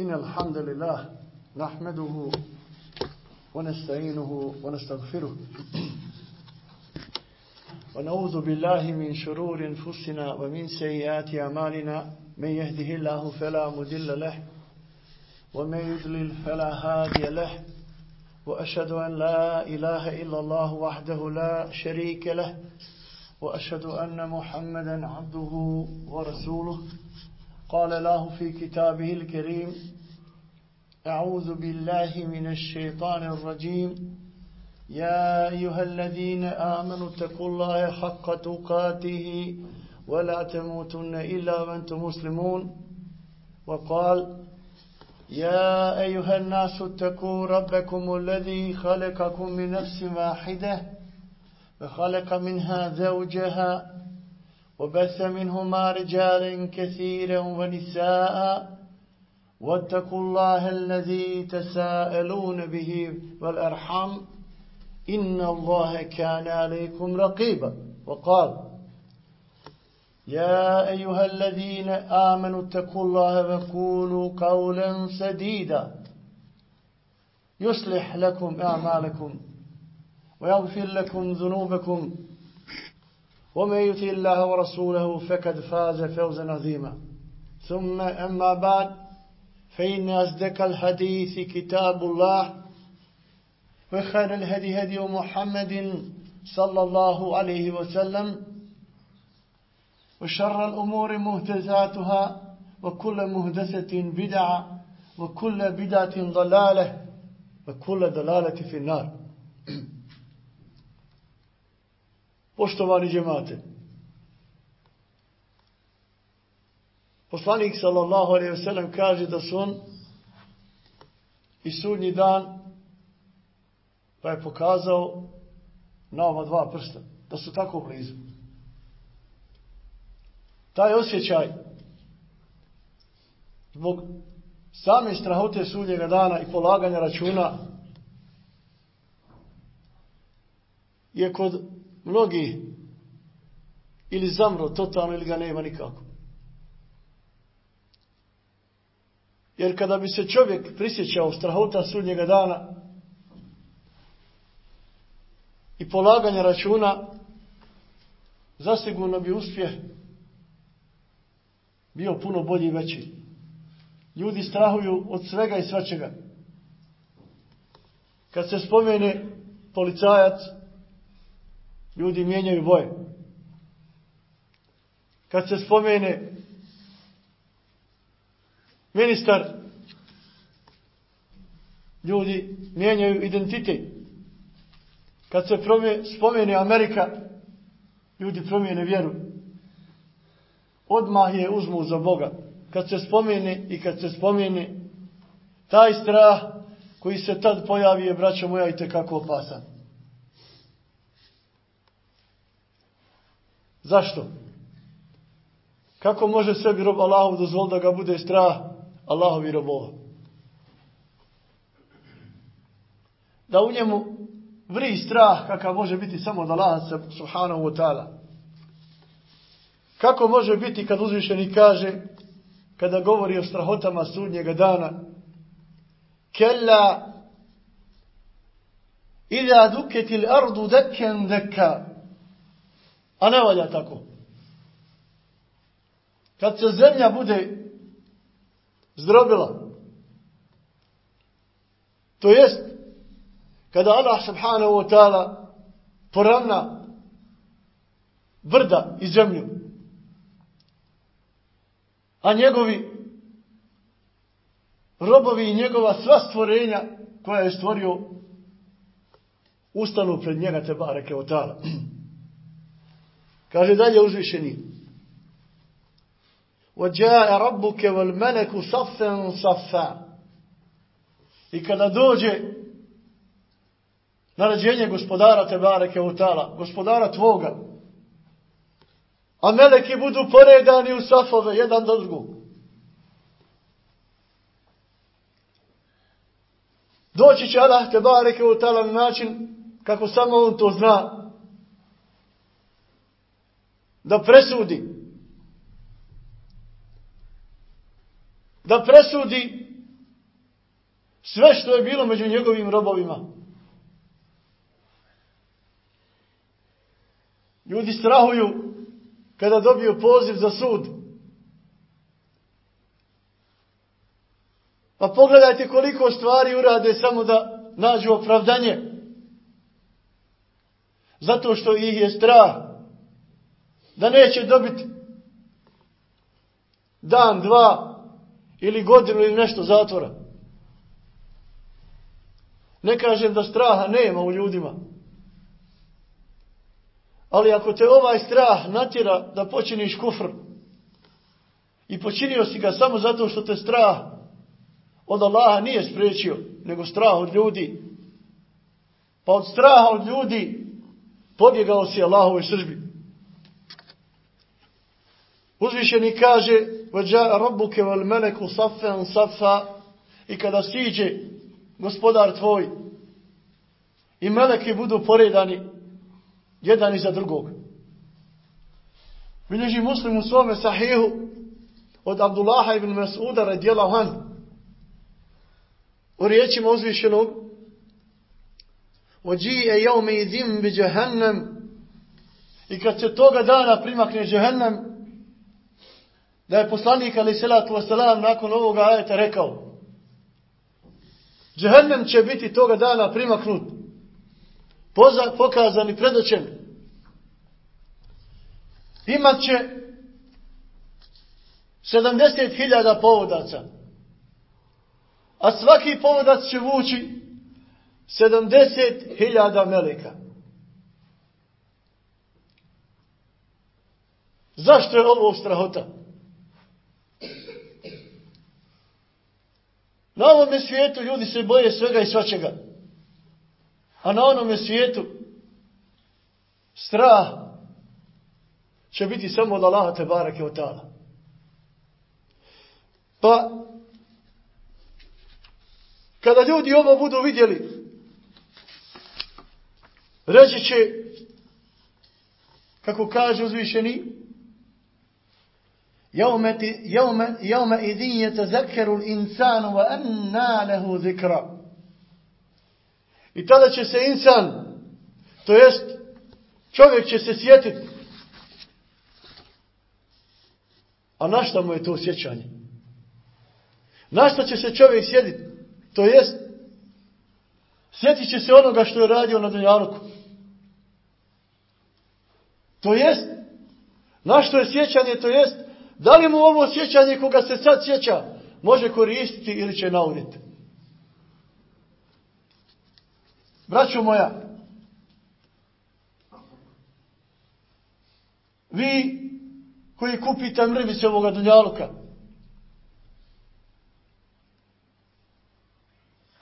إن الحمد لله نحمده ونستعينه ونستغفره. ونعوذ بالله من شرور أنفسنا ومن سيئات أعمالنا. من يهده الله فلا مضل له ومن يضلل فلا هادي له. وأشهد أن لا إله إلا الله وحده لا شريك له. وأشهد أن محمدا عبده ورسوله. قال الله في كتابه الكريم أعوذ بالله من الشيطان الرجيم. يا أيها الذين آمنوا اتقوا الله حق تقاته ولا تموتن إلا وأنتم مسلمون. وقال يا أيها الناس اتقوا ربكم الذي خلقكم من نفس واحدة وخلق منها زوجها وبث منهما رجالا كثيرا ونساء واتقوا الله الذي تساءلون به والأرحم إن الله كان عليكم رقيبا وقال يا أيها الذين آمنوا اتقوا الله وقولوا قولا سديدا يصلح لكم أعمالكم ويغفر لكم ذنوبكم ومن يطع الله ورسوله فقد فاز فوزا عظيما. ثم أما بعد فإن أصدق الحديث كتاب الله وخير الهدي هدي محمد صلى الله عليه وسلم وشر الأمور مهتزاتها وكل مهدسة بدعة وكل بدعة ضلالة وكل ضلالة في النار. Poštovani džemate, poslanik sallallahu alaihi wasallam kaže da su on i sudnji dan pa je pokazao na ova dva prsta, da su tako blizu. Taj osjećaj zbog same strahote sudnjega dana i polaganja računa je kod mnogi ili zamro totalno ili ga nema nikako. Jer kada bi se čovjek prisjećao strahota sudnjega dana i polaganja računa, zasigurno bi uspjeh bio puno bolji i veći. Ljudi strahuju od svega i svačega. Kad se spomene policajac, ljudi mijenjaju boje. Kad se spomene ministar, ljudi mijenjaju identitet. Kad se spomene Amerika, ljudi promijene vjeru. Odmah je uzmu za Boga. Kad se spomene i kad se spomene, taj strah koji se tad pojavi je, braćo moja, i tekako opasan. Zašto? Kako može sebi rob Allahu dozvol da ga bude strah Allahovi robova? Da u njemu vri strah kakav može biti samo od Allaha subhanahu wa ta'ala. Kako može biti kad uzvišeni kaže, kada govori o strahotama sudnjega dana, Kella Ida duketil ardu deken deka. A ne valja tako. Kad se zemlja bude zdrobila, to jest, kada Allah subhanahu wa ta'ala poravna brda i zemlju, a njegovi robovi i njegova sva stvorenja koja je stvorio ustanu pred njega te bareke o ta'ala. Kaže dalje uzvišeni. وَجَاءَ رَبُّكَ وَالْمَلَكُ صَفًا صَفًا I kada dođe naređenje gospodara te bareke o ta'ala, gospodara tvoga, a meleki budu poredani u safove, jedan do drugog. Doći će Allah te bareke o ta'ala na način kako samo on to zna, da presudi, da presudi sve što je bilo među njegovim robovima. Ljudi strahuju kada dobiju poziv za sud. Pa pogledajte koliko stvari urade samo da nađu opravdanje. Zato što ih je strah da neće dobiti dan, dva ili godinu ili nešto zatvora. Ne kažem da straha nema u ljudima. Ali ako te ovaj strah natjera da počiniš kufr i počinio si ga samo zato što te strah od Allaha nije spriječio, nego strah od ljudi, pa od straha od ljudi pobjegao si Allahove sržbi. Uzvišeni kaže, vađa rabbuke val meleku safen safa, i kada siđe gospodar tvoj, i meleki budu poredani, jedan iza drugog. Bilježi muslim u svome sahihu, od Abdullaha ibn Mas'uda radijela han, u riječima uzvišenog, وَجِيءَ يَوْمِ إِذِمْ بِجَهَنَّمْ I kad se toga dana primakne Jahannam, da je poslanik ali salatu wasalam nakon ovoga ajeta rekao, Džehennem će biti toga dana primaknut, poza, pokazan i predoćen. Imat će 70.000 povodaca, a svaki povodac će vući 70.000 meleka. Zašto je ovo strahota? Na ovome svijetu ljudi se boje svega i svačega. A na onome svijetu strah će biti samo od Allaha te barake od tala. Pa, kada ljudi ovo budu vidjeli, Reći će, kako kaže uzvišeni, jevme idin je te zekeru insanu wa enna lehu zikra. I tada će se insan, to jest čovjek će se sjetiti. A našta mu je to sjećanje? Našta će se čovjek sjetiti? To jest, sjetit će se onoga što je radio na Dunjaluku. To jest, na što je sjećanje, to jest, da li mu ovo sjećanje koga se sad sjeća, može koristiti ili će nauditi. Braćo moja, vi koji kupite mrvice ovoga dunjaluka,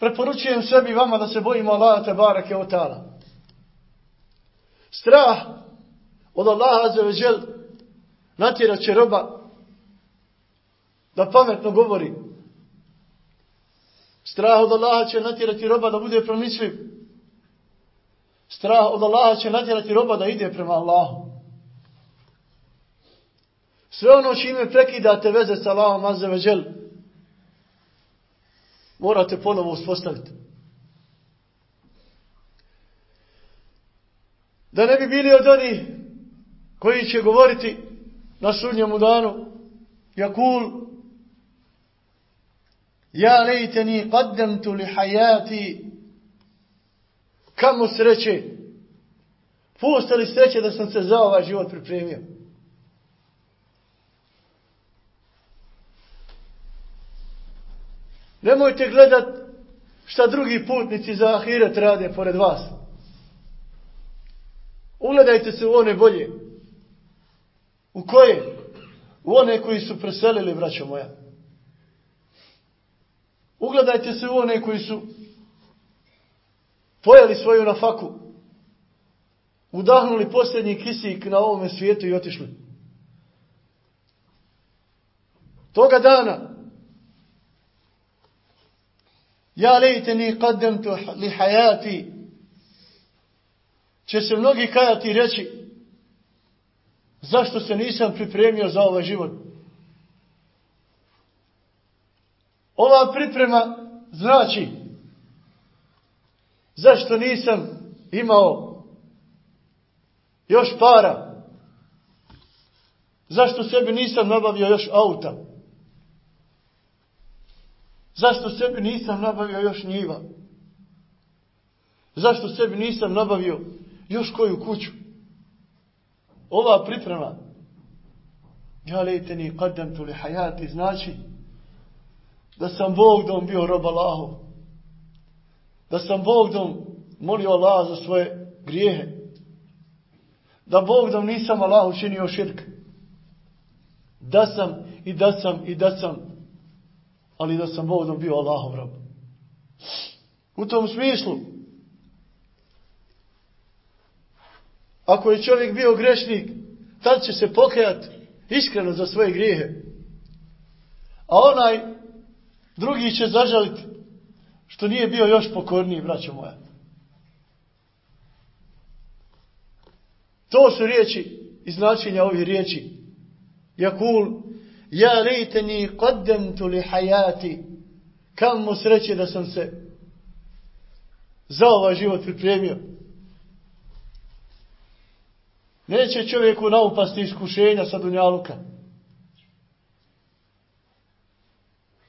preporučujem sebi vama da se bojimo Allaha te barake o tala. Strah od Allaha za veđel natjerat će roba da pametno govori. Strah od Allaha će natjerati roba da bude promisliv. Strah od Allaha će natjerati roba da ide prema Allahu. Sve ono čime prekidate veze sa Allahom azzeveđel, morate ponovo uspostaviti. Da ne bi bili od onih koji će govoriti na sudnjemu danu, jakul, ja lejteni qaddamtu li hajati, kamo sreće, puste li sreće da sam se za ovaj život pripremio. Nemojte gledat šta drugi putnici za ahiret rade pored vas. Ugledajte se u one bolje. U koje? U one koji su preselili, braćo moja. Ugledajte se u one koji su pojeli svoju nafaku. Udahnuli posljednji kisik na ovome svijetu i otišli. Toga dana Ja lejteni qaddamtu li hayati. Će se mnogi kajati reći zašto se nisam pripremio za ovaj život. Ova priprema znači zašto nisam imao još para. Zašto sebi nisam nabavio još auta. Zašto sebi nisam nabavio još njiva? Zašto sebi nisam nabavio još koju kuću? Ova priprema ja lejte ni kadem tu li hajati znači da sam Bogdom bio rob Allahov. Da sam Bogdom molio Allah za svoje grijehe. Da Bogdom nisam Allah učinio širk. Da sam i da sam i da sam ali da sam Bogdom bio Allahov rob. U tom smislu, ako je čovjek bio grešnik, tad će se pokajat iskreno za svoje grijehe. A onaj drugi će zažaliti što nije bio još pokorniji, braćo moja. To su riječi i značenja ovih riječi. Jakul Ja lejteni qaddamtu li hajati. Kam mu sreće da sam se za ovaj život pripremio. Neće čovjeku naupasti iskušenja sa dunjaluka.